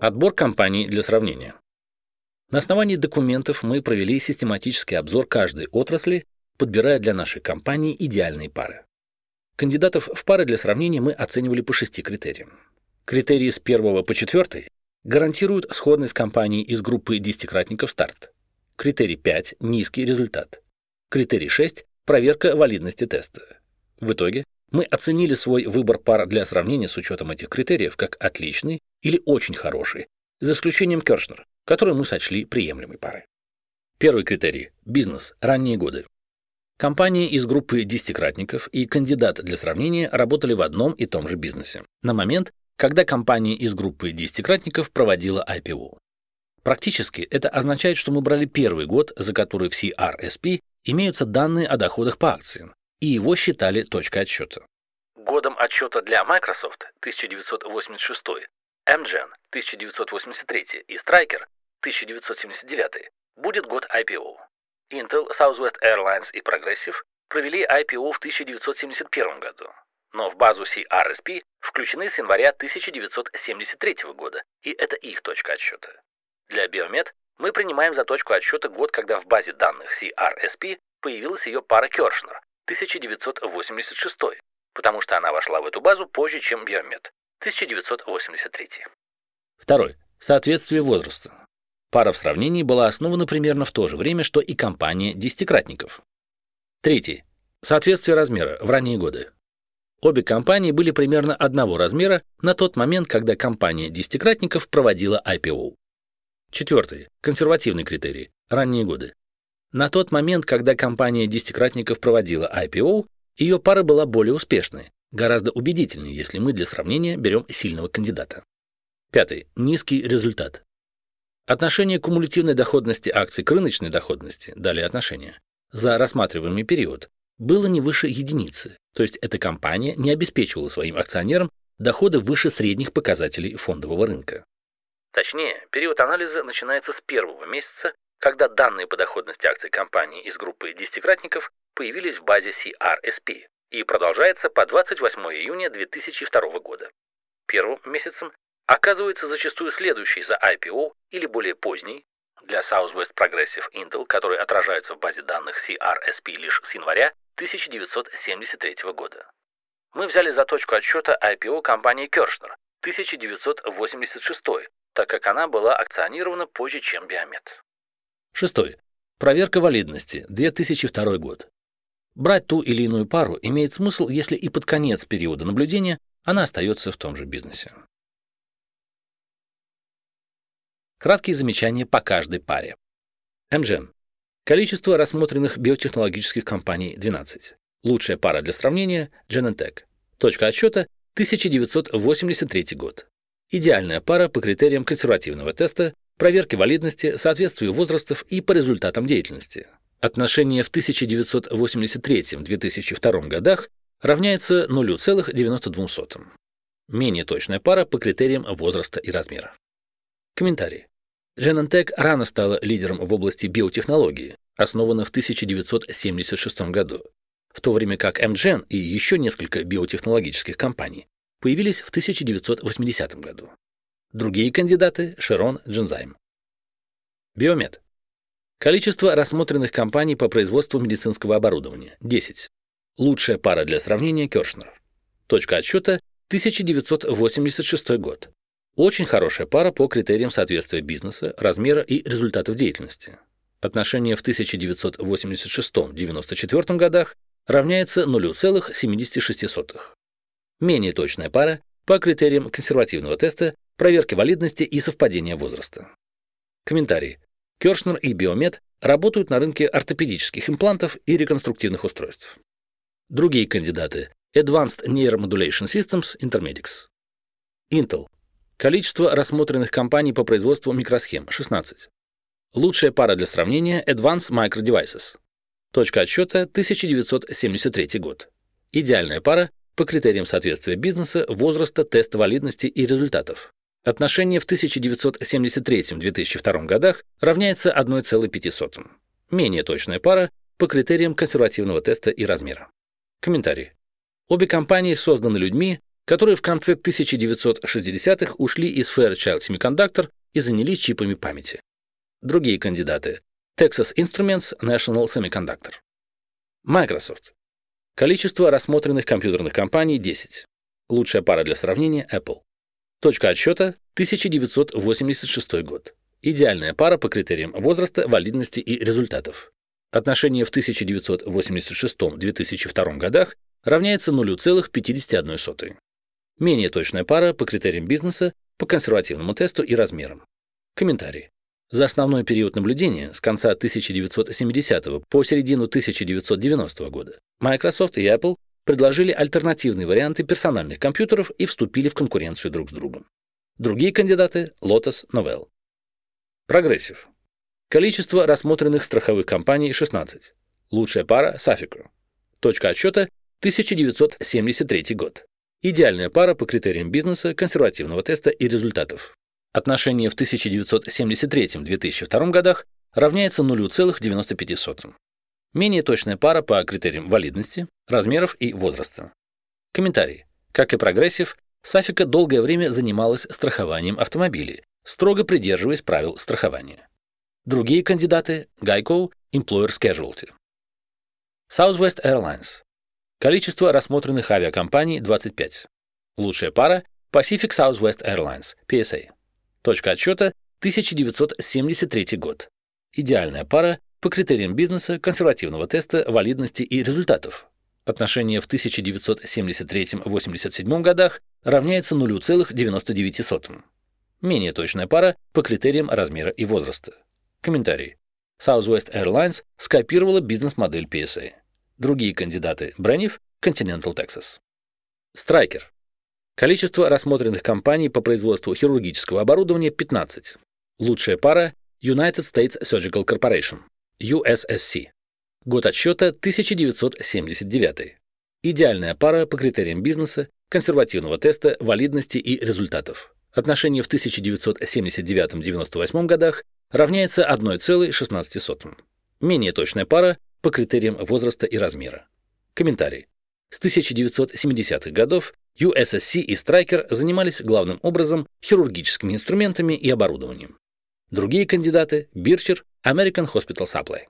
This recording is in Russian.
Отбор компаний для сравнения. На основании документов мы провели систематический обзор каждой отрасли, подбирая для нашей компании идеальные пары. Кандидатов в пары для сравнения мы оценивали по шести критериям. Критерии с первого по четвертый гарантируют сходность компании из группы десятикратников старт. Критерий 5 – низкий результат. Критерий 6 – проверка валидности теста. В итоге мы оценили свой выбор пар для сравнения с учетом этих критериев как отличный или очень хороший, за исключением Кершнер, который мы сочли приемлемой парой. Первый критерий – бизнес, ранние годы. Компании из группы десятикратников и кандидат для сравнения работали в одном и том же бизнесе на момент, когда компания из группы десятикратников проводила IPO. Практически это означает, что мы брали первый год, за который в CRSP имеются данные о доходах по акциям, и его считали точкой отсчета. Годом отсчета для Microsoft 1986, MGen 1983 и Striker 1979 будет год IPO. Intel, Southwest Airlines и Progressive провели IPO в 1971 году, но в базу CRSP включены с января 1973 года, и это их точка отсчета. Для Biomed мы принимаем за точку отсчета год, когда в базе данных CRSP появилась ее пара Кершнер 1986, потому что она вошла в эту базу позже, чем Biomed 1983. Второй. Соответствие возраста. Пара в сравнении была основана примерно в то же время, что и компания десятикратников. Третий. Соответствие размера в ранние годы. Обе компании были примерно одного размера на тот момент, когда компания десятикратников проводила IPO. Четвертый. Консервативный критерий. Ранние годы. На тот момент, когда компания десятикратников проводила IPO, ее пара была более успешной, гораздо убедительнее, если мы для сравнения берем сильного кандидата. Пятый. Низкий результат. Отношение кумулятивной доходности акций к рыночной доходности, далее отношения, за рассматриваемый период было не выше единицы, то есть эта компания не обеспечивала своим акционерам доходы выше средних показателей фондового рынка. Точнее, период анализа начинается с первого месяца когда данные по доходности акций компании из группы десятикратников появились в базе CRSP и продолжается по 28 июня 2002 года. Первым месяцем оказывается зачастую следующий за IPO или более поздний, для Southwest Progressive Intel, который отражается в базе данных CRSP лишь с января 1973 года. Мы взяли за точку отсчета IPO компании Кершнер 1986, так как она была акционирована позже, чем Биомед. Шестой. Проверка валидности. 2002 год. Брать ту или иную пару имеет смысл, если и под конец периода наблюдения она остается в том же бизнесе. Краткие замечания по каждой паре. МЖН. Количество рассмотренных биотехнологических компаний 12. Лучшая пара для сравнения – Genentech. Точка отсчета – 1983 год. Идеальная пара по критериям консервативного теста проверки валидности, соответствию возрастов и по результатам деятельности. Отношение в 1983-2002 годах равняется 0,92. Менее точная пара по критериям возраста и размера. Комментарий. Genentech рано стала лидером в области биотехнологии, основана в 1976 году, в то время как Amgen и еще несколько биотехнологических компаний появились в 1980 году. Другие кандидаты – Широн, Джензайм. Биомед. Количество рассмотренных компаний по производству медицинского оборудования – 10. Лучшая пара для сравнения – Кершнер. Точка отсчета – 1986 год. Очень хорошая пара по критериям соответствия бизнеса, размера и результатов деятельности. Отношение в 1986-94 годах равняется 0,76. Менее точная пара по критериям консервативного теста проверки валидности и совпадения возраста. Комментарий. Кершнер и Биомед работают на рынке ортопедических имплантов и реконструктивных устройств. Другие кандидаты Advanced Neuromodulation Systems Intermedics. Intel. Количество рассмотренных компаний по производству микросхем – 16. Лучшая пара для сравнения – Advanced Micro Devices. Точка отсчета – 1973 год. Идеальная пара по критериям соответствия бизнеса, возраста, теста валидности и результатов. Отношение в 1973-2002 годах равняется 1,5. Менее точная пара по критериям консервативного теста и размера. Комментарий. Обе компании созданы людьми, которые в конце 1960-х ушли из Fairchild Semiconductor и занялись чипами памяти. Другие кандидаты – Texas Instruments National Semiconductor. Microsoft. Количество рассмотренных компьютерных компаний – 10. Лучшая пара для сравнения – Apple. Точка отсчета – 1986 год. Идеальная пара по критериям возраста, валидности и результатов. Отношение в 1986-2002 годах равняется 0,51. Менее точная пара по критериям бизнеса, по консервативному тесту и размерам. Комментарий. За основной период наблюдения с конца 1970 по середину 1990 года Microsoft и Apple предложили альтернативные варианты персональных компьютеров и вступили в конкуренцию друг с другом. Другие кандидаты – Lotus, Novell. Прогрессив. Количество рассмотренных страховых компаний – 16. Лучшая пара – Safeco. Точка отсчета – 1973 год. Идеальная пара по критериям бизнеса, консервативного теста и результатов. Отношение в 1973-2002 годах равняется 0,95. Менее точная пара по критериям валидности, размеров и возраста. Комментарий. Как и Progressive, Safeco долгое время занималась страхованием автомобилей, строго придерживаясь правил страхования. Другие кандидаты – Geico, Employer's Casualty. Southwest Airlines. Количество рассмотренных авиакомпаний – 25. Лучшая пара – Pacific Southwest Airlines, PSA. Точка отсчета – 1973 год. Идеальная пара по критериям бизнеса, консервативного теста, валидности и результатов. Отношение в 1973-87 годах равняется 0,99. Менее точная пара по критериям размера и возраста. Комментарий. Southwest Airlines скопировала бизнес-модель PSA. Другие кандидаты – Braniff, Continental Texas. Страйкер. Количество рассмотренных компаний по производству хирургического оборудования – 15. Лучшая пара – United States Surgical Corporation, USSC. Год отсчета – 1979. Идеальная пара по критериям бизнеса, консервативного теста, валидности и результатов. Отношение в 1979-98 годах равняется 1,16. Менее точная пара по критериям возраста и размера. Комментарий. С 1970-х годов USSC и Stryker занимались главным образом хирургическими инструментами и оборудованием. Другие кандидаты – Bircher, American Hospital Supply.